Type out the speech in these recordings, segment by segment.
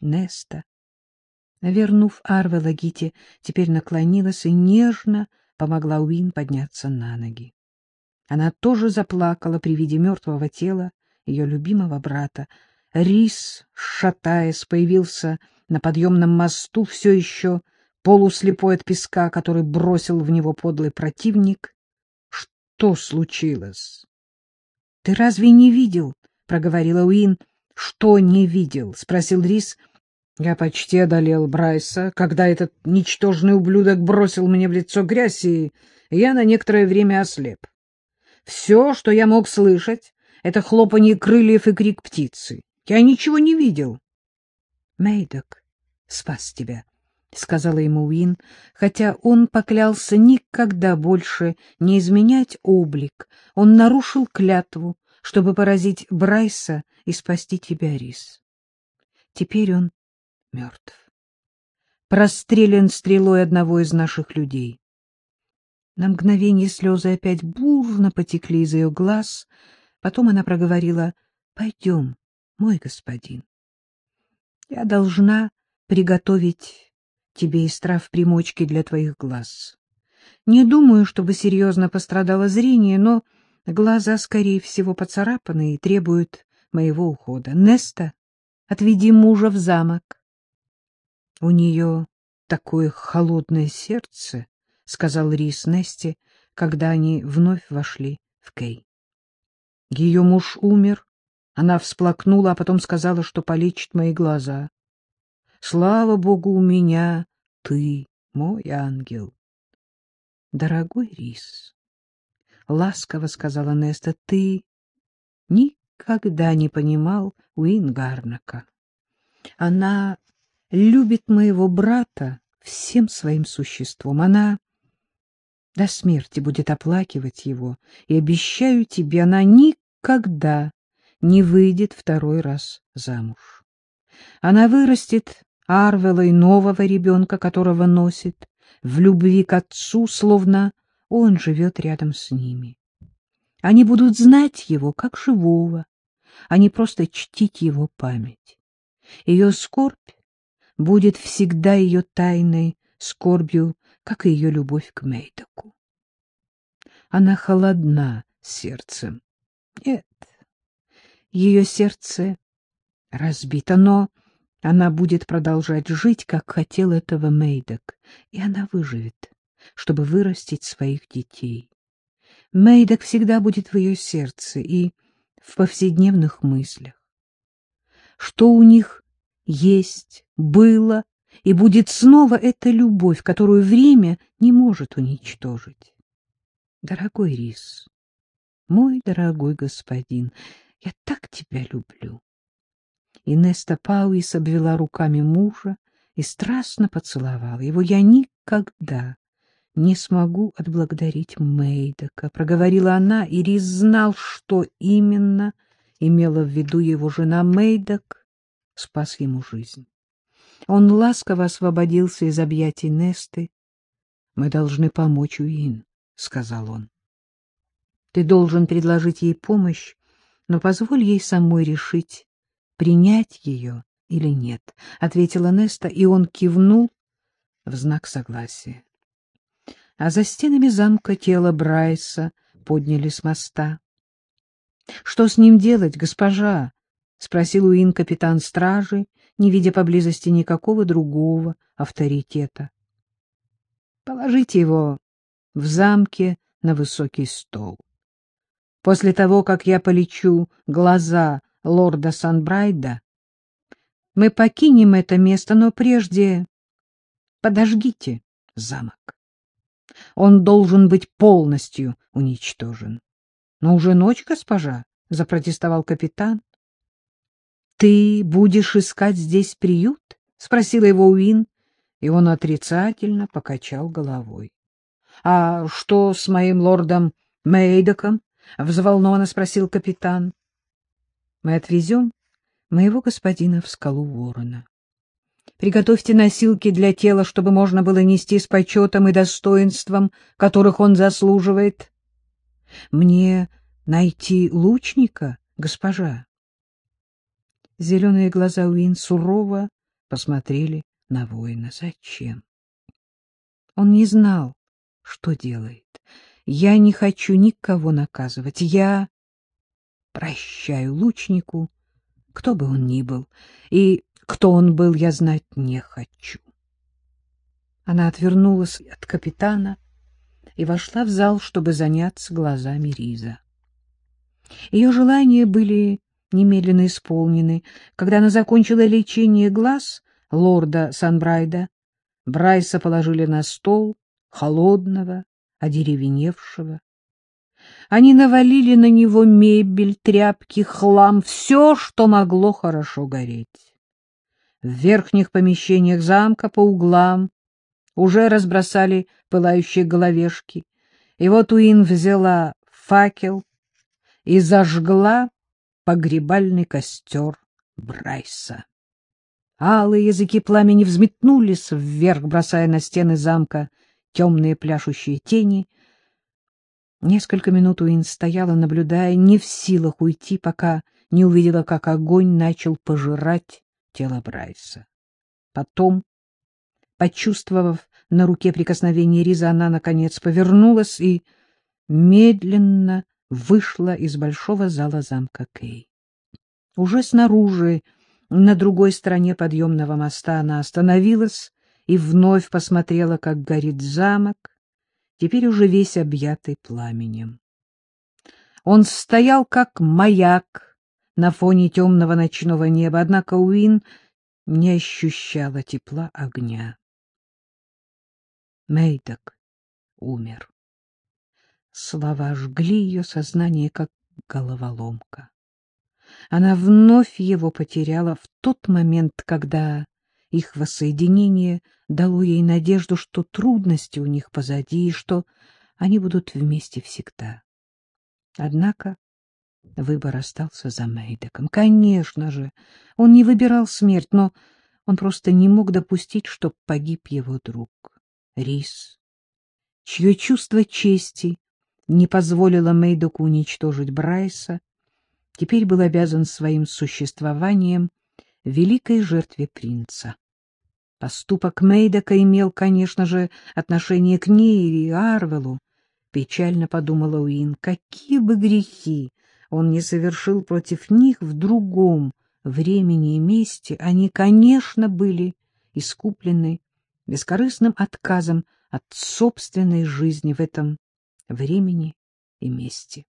Неста. Вернув Арвела, Гити теперь наклонилась и нежно помогла Уин подняться на ноги. Она тоже заплакала при виде мертвого тела ее любимого брата. Рис, шатаясь, появился на подъемном мосту, все еще полуслепой от песка, который бросил в него подлый противник. Что случилось? — Ты разве не видел? — проговорила Уин. — Что не видел? — спросил Рис. — Я почти одолел Брайса, когда этот ничтожный ублюдок бросил мне в лицо грязь, и я на некоторое время ослеп. Все, что я мог слышать, — это хлопанье крыльев и крик птицы. Я ничего не видел. — Мейдок спас тебя, — сказала ему Уин, хотя он поклялся никогда больше не изменять облик. Он нарушил клятву, чтобы поразить Брайса и спасти тебя, Рис. Теперь он мертв. Прострелен стрелой одного из наших людей. На мгновение слезы опять бурно потекли из ее глаз. Потом она проговорила, — Пойдем, мой господин. Я должна приготовить тебе из трав примочки для твоих глаз. Не думаю, чтобы серьезно пострадало зрение, но глаза, скорее всего, поцарапаны и требуют моего ухода. Неста, отведи мужа в замок. У нее такое холодное сердце, — сказал Рис Несте, когда они вновь вошли в Кей. Ее муж умер, она всплакнула, а потом сказала, что полечит мои глаза. Слава богу, у меня ты, мой ангел. Дорогой Рис, ласково сказала Неста, ты никогда не понимал Уингарнака. Она любит моего брата всем своим существом. Она до смерти будет оплакивать его, и обещаю тебе, она никогда не выйдет второй раз замуж. Она вырастет Арвела и нового ребенка, которого носит, в любви к отцу, словно он живет рядом с ними. Они будут знать его как живого, а не просто чтить его память. Ее скорбь будет всегда ее тайной скорбью, как и ее любовь к Мейдоку. Она холодна сердцем. Нет, ее сердце разбито, но она будет продолжать жить, как хотел этого Мейдок, и она выживет, чтобы вырастить своих детей. Мейдок всегда будет в ее сердце и в повседневных мыслях. Что у них есть, было и будет снова эта любовь, которую время не может уничтожить. Дорогой Рис, мой дорогой господин, я так тебя люблю. Инеста Пауис обвела руками мужа и страстно поцеловала его. «Я никогда не смогу отблагодарить Мейдока», — проговорила она, и Рис знал, что именно имела в виду его жена Мейдок, спас ему жизнь. Он ласково освободился из объятий Несты. «Мы должны помочь Уин», — сказал он. «Ты должен предложить ей помощь, но позволь ей самой решить, принять ее или нет, — ответила Неста, и он кивнул в знак согласия. А за стенами замка тело Брайса подняли с моста. — Что с ним делать, госпожа? — спросил Уин капитан стражи, не видя поблизости никакого другого авторитета. — Положите его в замке на высокий стол. После того, как я полечу глаза лорда Санбрайда. Мы покинем это место, но прежде подожгите замок. Он должен быть полностью уничтожен. — Но уже ночь, госпожа, — запротестовал капитан. — Ты будешь искать здесь приют? — спросила его Уин, и он отрицательно покачал головой. — А что с моим лордом Мейдоком? — взволнованно спросил капитан. Мы отвезем моего господина в скалу ворона. Приготовьте носилки для тела, чтобы можно было нести с почетом и достоинством, которых он заслуживает. Мне найти лучника, госпожа? Зеленые глаза Уин сурово посмотрели на воина. Зачем? Он не знал, что делает. Я не хочу никого наказывать. Я прощаю лучнику, кто бы он ни был, и кто он был, я знать не хочу. Она отвернулась от капитана и вошла в зал, чтобы заняться глазами Риза. Ее желания были немедленно исполнены. Когда она закончила лечение глаз лорда Санбрайда, Брайса положили на стол, холодного, одеревеневшего. Они навалили на него мебель, тряпки, хлам, все, что могло хорошо гореть. В верхних помещениях замка по углам уже разбросали пылающие головешки, и вот Уин взяла факел и зажгла погребальный костер Брайса. Алые языки пламени взметнулись вверх, бросая на стены замка темные пляшущие тени. Несколько минут Уин стояла, наблюдая, не в силах уйти, пока не увидела, как огонь начал пожирать тело Брайса. Потом, почувствовав на руке прикосновение Риза, она, наконец, повернулась и медленно вышла из большого зала замка Кей. Уже снаружи, на другой стороне подъемного моста, она остановилась и вновь посмотрела, как горит замок, теперь уже весь объятый пламенем. Он стоял как маяк на фоне темного ночного неба, однако Уин не ощущала тепла огня. Мейдок умер. Слова жгли ее сознание, как головоломка. Она вновь его потеряла в тот момент, когда их воссоединение дало ей надежду, что трудности у них позади и что они будут вместе всегда. Однако выбор остался за Мейдеком. Конечно же, он не выбирал смерть, но он просто не мог допустить, чтоб погиб его друг, Рис, чье чувство чести не позволило Мейдоку уничтожить Брайса, теперь был обязан своим существованием великой жертве принца. Поступок Мейдока имел, конечно же, отношение к ней и Арвелу. Печально подумала Уин, какие бы грехи он не совершил против них в другом времени и месте, они, конечно, были искуплены бескорыстным отказом от собственной жизни в этом времени и месте.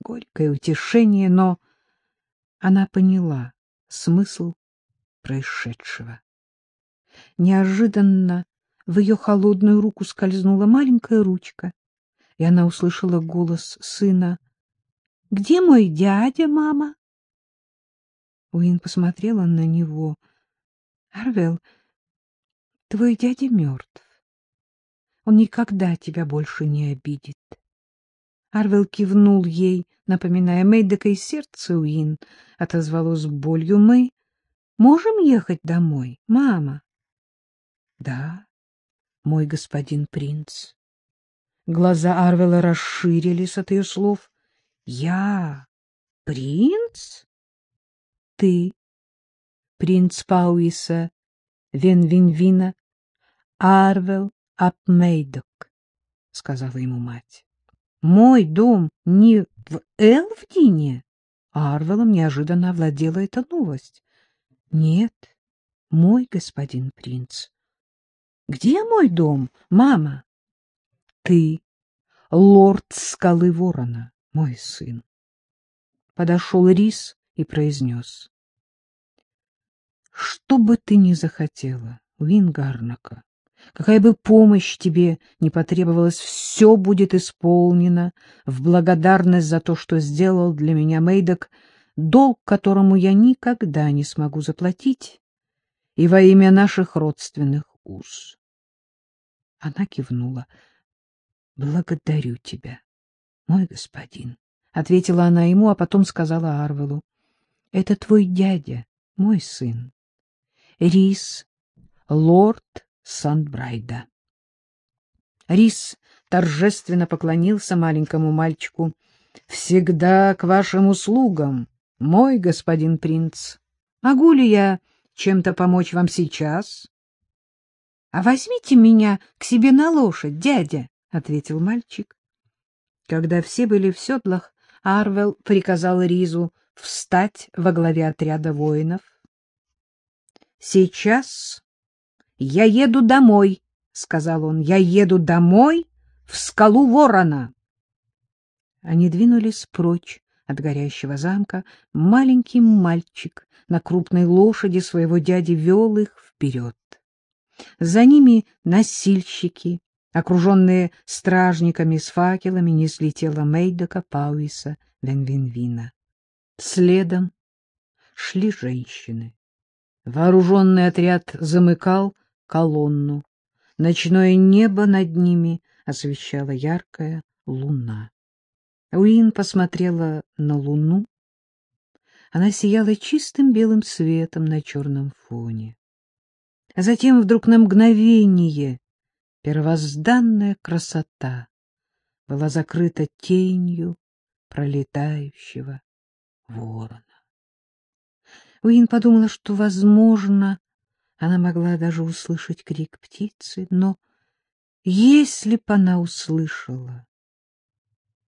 Горькое утешение, но она поняла смысл происшедшего. Неожиданно в ее холодную руку скользнула маленькая ручка, и она услышала голос сына. — Где мой дядя, мама? Уин посмотрела на него. — Арвел, твой дядя мертв. Он никогда тебя больше не обидит. Арвел кивнул ей, напоминая Мэйдека, и сердце Уин отозвалось болью. — Мы можем ехать домой, мама? — Да, мой господин принц. Глаза Арвела расширились от ее слов. — Я принц? — Ты, принц Пауиса Венвинвина, Арвел Апмейдок, — сказала ему мать. Мой дом не в Элвдине? Арвелом неожиданно овладела эта новость. Нет, мой господин принц. Где мой дом, мама? Ты, лорд скалы ворона, мой сын. Подошел Рис и произнес. Что бы ты ни захотела, Вингарнака, Какая бы помощь тебе не потребовалась, все будет исполнено в благодарность за то, что сделал для меня Мейдок, долг которому я никогда не смогу заплатить, и во имя наших родственных уз. Она кивнула. — Благодарю тебя, мой господин, — ответила она ему, а потом сказала Арвелу. — Это твой дядя, мой сын. Рис, лорд Сандбрайда. Рис торжественно поклонился маленькому мальчику. — Всегда к вашим услугам, мой господин принц. Могу ли я чем-то помочь вам сейчас? — А возьмите меня к себе на лошадь, дядя, — ответил мальчик. Когда все были в седлах, Арвел приказал Ризу встать во главе отряда воинов. — Сейчас я еду домой, — сказал он. — Я еду домой в скалу ворона. Они двинулись прочь от горящего замка. Маленький мальчик на крупной лошади своего дяди вел их вперед. За ними носильщики, окруженные стражниками с факелами, несли тело Мейдока, Пауиса, Венвинвина. Следом шли женщины. Вооруженный отряд замыкал колонну. Ночное небо над ними освещала яркая луна. Уин посмотрела на луну. Она сияла чистым белым светом на черном фоне. А затем вдруг на мгновение первозданная красота была закрыта тенью пролетающего ворона. Уин подумала, что, возможно, она могла даже услышать крик птицы, но если б она услышала,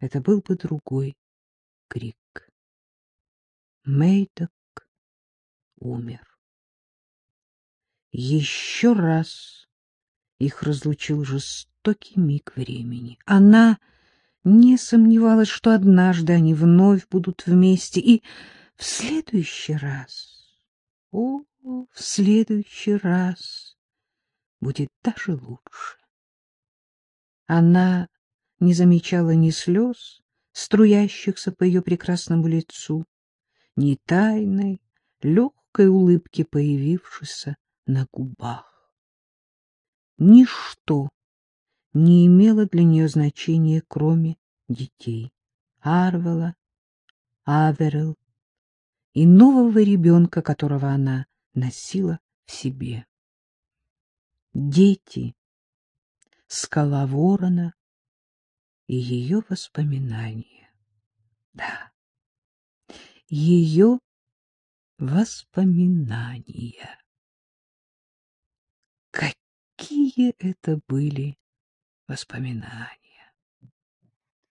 это был бы другой крик. Мейдок умер. Еще раз их разлучил жестокий миг времени. Она не сомневалась, что однажды они вновь будут вместе, и в следующий раз, о, в следующий раз будет даже лучше. Она не замечала ни слез, струящихся по ее прекрасному лицу, ни тайной, легкой улыбки, появившейся на губах. Ничто не имело для нее значения, кроме детей. Арвела, Аверел и нового ребенка, которого она носила в себе. Дети, скала ворона и ее воспоминания. Да, ее воспоминания. Какие это были воспоминания!